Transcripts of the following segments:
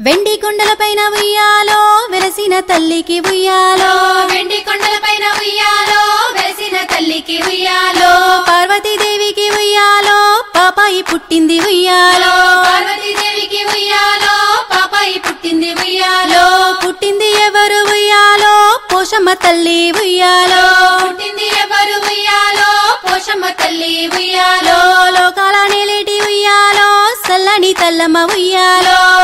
వెండి కొండలపైన ఉయ్యాలో వెలసిన తల్లికి ఉయ్యాలో. వెండి కొండలపైన ఉయ్యాలో వెలిసిన తల్లికి ఉయ్యాలో. పార్వతీదేవికి ఉయ్యాలో పాపాయి పుట్టింది ఉయ్యాలో. పార్వతీదేవికి ఉయ్యాలో పాపాయి పుట్టింది ఉయ్యాలో. పుట్టింది ఎవరు ఉయ్యాలో? పోషమ్మ తల్లి ఉయ్యాలో. పుట్టింది ఎవరు ఉయ్యాలో? పోషమ్మ తల్లి ఉయ్యాలో. లోకాల నేలేటి ఉయ్యాలో? సల్లని తల్లమ్మ ఉయ్యాలో.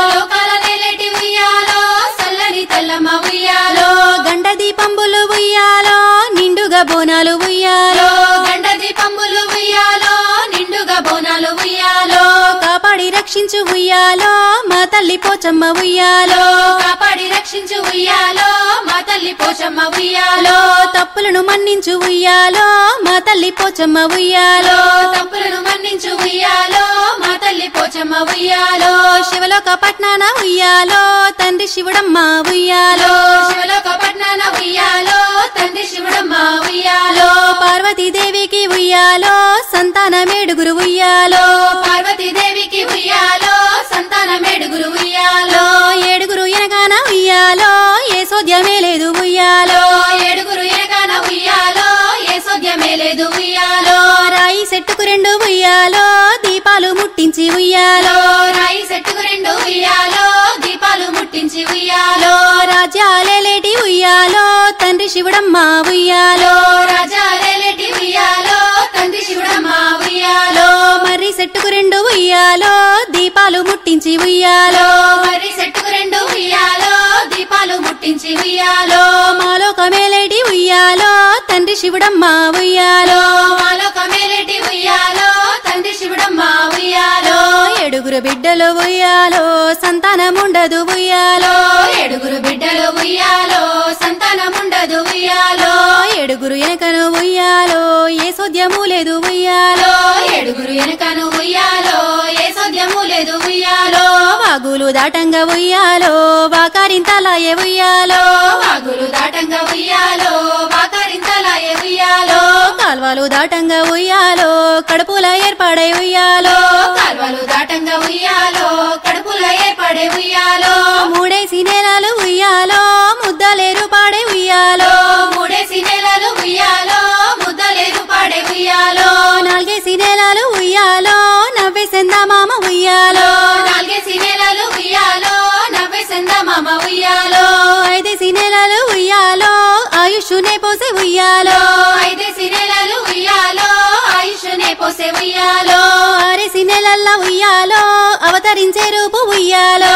బోనాలు ఉయ్యాలో. గండ దీపంబులు ఉయ్యాలో నిండుగా బోనాలు ఉయ్యాలో. కాపాడి రక్షించు ఉయ్యాలో మా తల్లి పోచమ్మ ఉయ్యాలో. కాపాడి రక్షించు ఉయ్యాలో మా తల్లి పోషమ్మ ఉయ్యాలో. తప్పులను మన్నించు ఉయ్యాలో మా తల్లి పోచమ్మ ఉయ్యాలో. తప్పులను మన్నించు ఉయ్యాలో. పోచమ్మ ఉయ్యాలో శివలోక పట్నాన ఉయ్యాలో తండ్రి శివుడమ్మ ఉయ్యాలో. శివలోక పట్నాన ఉయ్యాలో తండ్రి శివుడమ్మ ఉయ్యాలో. పార్వతీదేవికి ఉయ్యాలో సంతానమేడుగురు ఉయ్యాలో. పార్వతీదేవికి ఉయ్యాలో సంతాన మేడుగురు ఉయ్యాలో. ఏడుగురు ఎనగాన ఉయ్యాలో ఏ సోద్యమే లేదు ఉయ్యాలో. ఏడుగురు ఎనగాన ఉయ్యాలో ఏ సోద్యమే లేదు ఉయ్యాలో. రాయి చెట్టుకు రెండు ఉయ్యాలో ముట్టించి ఉయ్యాలో రాయి చెట్టుకు రెండు ఉయ్యాలో దీపాలు ముట్టించి ఉయ్యాలో. రాజాలేటి ఉయ్యాలో తండ్రి శివుడమ్మ ఉయ్యాలో. రాజాలేటి ఉయ్యాలో తండ్రి శివుడమ్మ ఉయ్యాలో. మర్రి చెట్టుకు రెండు ఉయ్యాలో దీపాలు ముట్టించి ఉయ్యాలో. మర్రి చెట్టుకు రెండు ఉయ్యాలో దీపాలు ముట్టించి ఉయ్యాలో. మాలోకమేలేటి ఉయ్యాలో తండ్రి శివుడమ్మ ఉయ్యాలో. బిడ్డలు ఉయ్యాలో సంతానముండదు ఉయ్యాలో. ఏడుగురు బిడ్డలు ఉయ్యాలో సంతానముండదు ఉయ్యాలో. ఏడుగురు ఎనకను ఉయ్యాలో ఏ సోద్యము లేదు ఉయ్యాలో. ఏడుగురు వెనకను ఉయ్యాలో ఏ సోద్యము లేదు ఉయ్యాలో. వాగులు దాటంగా ఉయ్యాలో వాకారింతలాయే ఉయ్యాలో. వాగులు దాటంగా ఉయ్యాలో. కాల్వలు దాటంగా ఉయ్యాలో కడుపుల ఏర్పడే ఉయ్యాలో. కాల్వలు దాటంగా ఉయ్యాలో కడుపుల ఏర్పడే ఉయ్యాలో. మూడేసి నెలలు ఉయ్యాలో ముద్దలేరు పాడే ఉయ్యాలో. మూడేసి నెలలు ఉయ్యాలో ముద్దలేదు పాడే ఉయ్యాలో. నాలుగేసి నెలలు ఉయ్యాలో నవ్వే మామ ఉయ్యాలో. నాలుగేసి నెలలు ఉయ్యాలో నవ్వే మామ ఉయ్యాలో. ఐదేసి నెలలు ఉయ్యాలో ఆయుష్నే పోసే ఉయ్యాలో. పోసే ఉయ్యాలో. ఆరేసి నెలల్లో ఉయ్యాలో అవతరించే రూపు ఉయ్యాలో.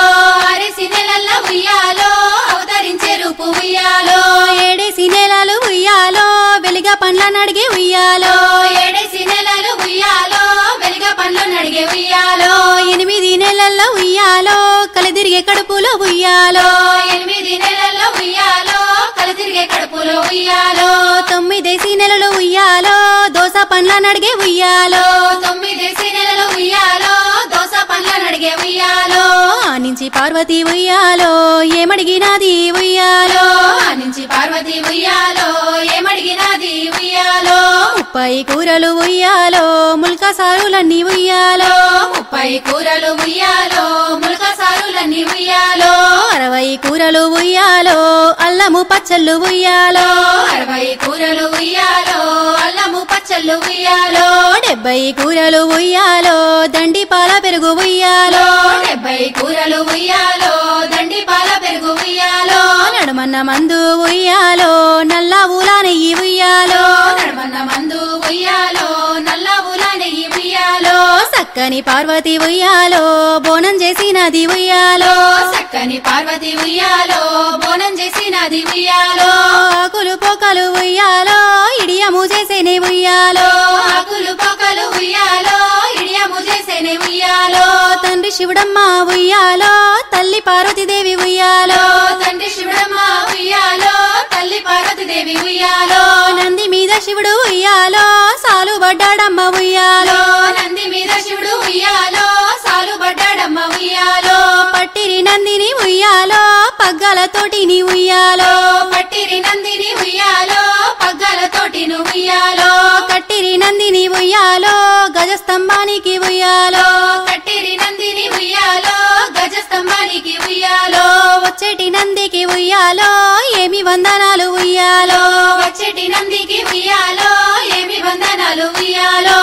ఆరేసి నెలల్లో ఉయ్యాలో అవతరించే రూపు ఉయ్యాలో. ఏడేసి నెలలు ఉయ్యాలో వెలిగా పండ్ల నడిగే ఉయ్యాలో. ఏడేసి నెలలు ఉయ్యాలో వెలుగ పండ్లు నడిగే ఉయ్యాలో. ఎనిమిది నెలల్లో ఉయ్యాలో కలిదిరిగే కడుపులో ఉయ్యాలో. ఎనిమిది నెలల్లో ఉయ్యాలో కలతిరిగే కడుపులో ఉయ్యాలో. పండ్ల నడిగే ఉయ్యాలో. తొమ్మిదేసి నెలలు ఉయ్యాలో. దోస పండ్ల నడిగే ఉయ్యాలో. ఆ నుంచి పార్వతి ఉయ్యాలో. ఏమడిగినాది ఉయ్యాలో. నుంచి పార్వతి ఉయ్యాలో. ఏమడిగినది ఉయ్యాలో. ముప్పై కూరలు ఉయ్యాలో. ముల్క సారులన్నీ ఉయ్యాలో. ముప్పై కూరలు ఉయ్యాలో. ములక సారులన్నీ ఉయ్యాలో. అరవై కూరలు ఉయ్యాలో. అల్లము పచ్చళ్ళు ఉయ్యాలో. అరవై కూరలు ఉయ్యాలో. అల్లము పచ్చళ్ళు ఉయ్యాలో డెబ్బై కూరలు ఉయ్యాలో దండి పాల పెరుగు ఉయ్యాలో. డెబ్బై కూరలు ఉయ్యాలో దండి పాల పెరుగు ఉయ్యాలో. నడుమన్న మందు ఉయ్యాలో నల్ల ఊల నెయ్యి ఉయ్యాలో. నడమన్న మందు ఉయ్యాలో నల్ల ఊల నెయ్యి ఉయ్యాలో. చక్కని పార్వతి ఉయ్యాలో బోనం చేసినది ఉయ్యాలో. చక్కని పార్వతి ఉయ్యాలో బోనం చేసేనే ఉయ్యాలో. ఆకులు పొకలు ఉయ్యాలో ఇడియము చేసేనే ఉయ్యాలో. తండ్రి శివుడమ్మ ఉయ్యాలో తల్లి పార్వతీదేవి ఉయ్యాలో. తండ్రి శివుడమ్మ ఉయ్యాలో తల్లి పార్వతీదేవి ఉయ్యాలో. నంది మీద శివుడు ఉయ్యాలో సాలు పడ్డాడమ్మ ఉయ్యాలో. నంది మీద శివుడు ఉయ్యాలో సాలు పడ్డాడమ్మ ఉయ్యాలో. పట్టిరి నందిని ఉయ్యాలో పగ్గలతోటి నీ ఉయ్యాలో. పట్టిరి నందిని ఉయ్యాలో పగ్గాలతోటి నువ్వు ఉయ్యాలో. గజస్తంభానికి ఉయ్యాలో. కట్టిరి నందిని ఉయ్యాలో గజస్తంభానికి ఉయ్యాలో. వచ్చేటి నందికి ఉయ్యాలో ఏమి వందనాలు ఉయ్యాలో. వచ్చేటి నందికి ఉయ్యాలో ఏమి వందనాలు ఉయ్యాలో.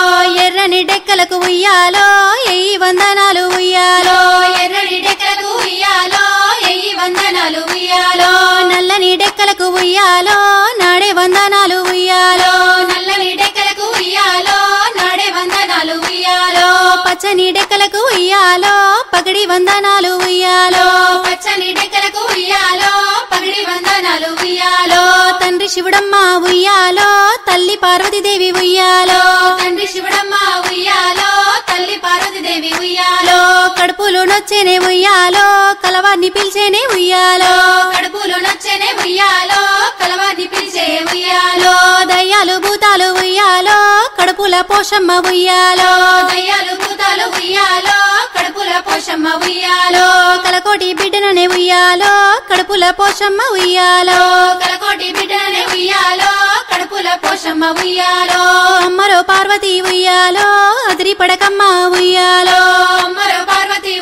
ఎర్రని డెక్కలకు ఉయ్యాలో ఎయ్యి వందనాలు ఉయ్యాలో. ఎర్రని డెక్కలకు ఉయ్యాలో ఎయ్యి వందనాలు ఉయ్యాలో. నల్లని డెక్కలకు ఉయ్యాలో నాడే వందనాలు పచ్చని డెక్కలకు ఉయ్యాలో పగడి వందనాలు ఉయ్యాలో. పచ్చని డెక్కలకు ఉయ్యాలో పగడి వందనాలు ఉయ్యాలో. తండ్రి శివుడమ్మ ఉయ్యాలో తల్లి పార్వతీదేవి ఉయ్యాలో. తండ్రి శివుడమ్మ ఉయ్యాలో తల్లి పార్వతీదేవి ఉయ్యాలో. కడుపులో నొచ్చేనే ఉయ్యాలో కలవాన్ని పిలిచేనే ఉయ్యాలో. కడుపులో నొచ్చేనే ఉయ్యాలో కలవాన్ని పిలిచే ఉయ్యాలో. కడుపుల పోషమ్మ ఉయ్యాలో. దయ్యాలు భూతాలు ఉయ్యాలో కడుపుల పోషమ్మ ఉయ్యాలో. కలకోటి బిడ్డననే ఉయ్యాలో కడుపుల పోషమ్మ ఉయ్యాలో. కలకోటి బిడ్డననే ఉయ్యాలో కడుపుల పోషమ్మ ఉయ్యాలో. అమ్మరో పార్వతి ఉయ్యాలో అదిరి పడకమ్మ ఉయ్యాలో. అమ్మరో పార్వతి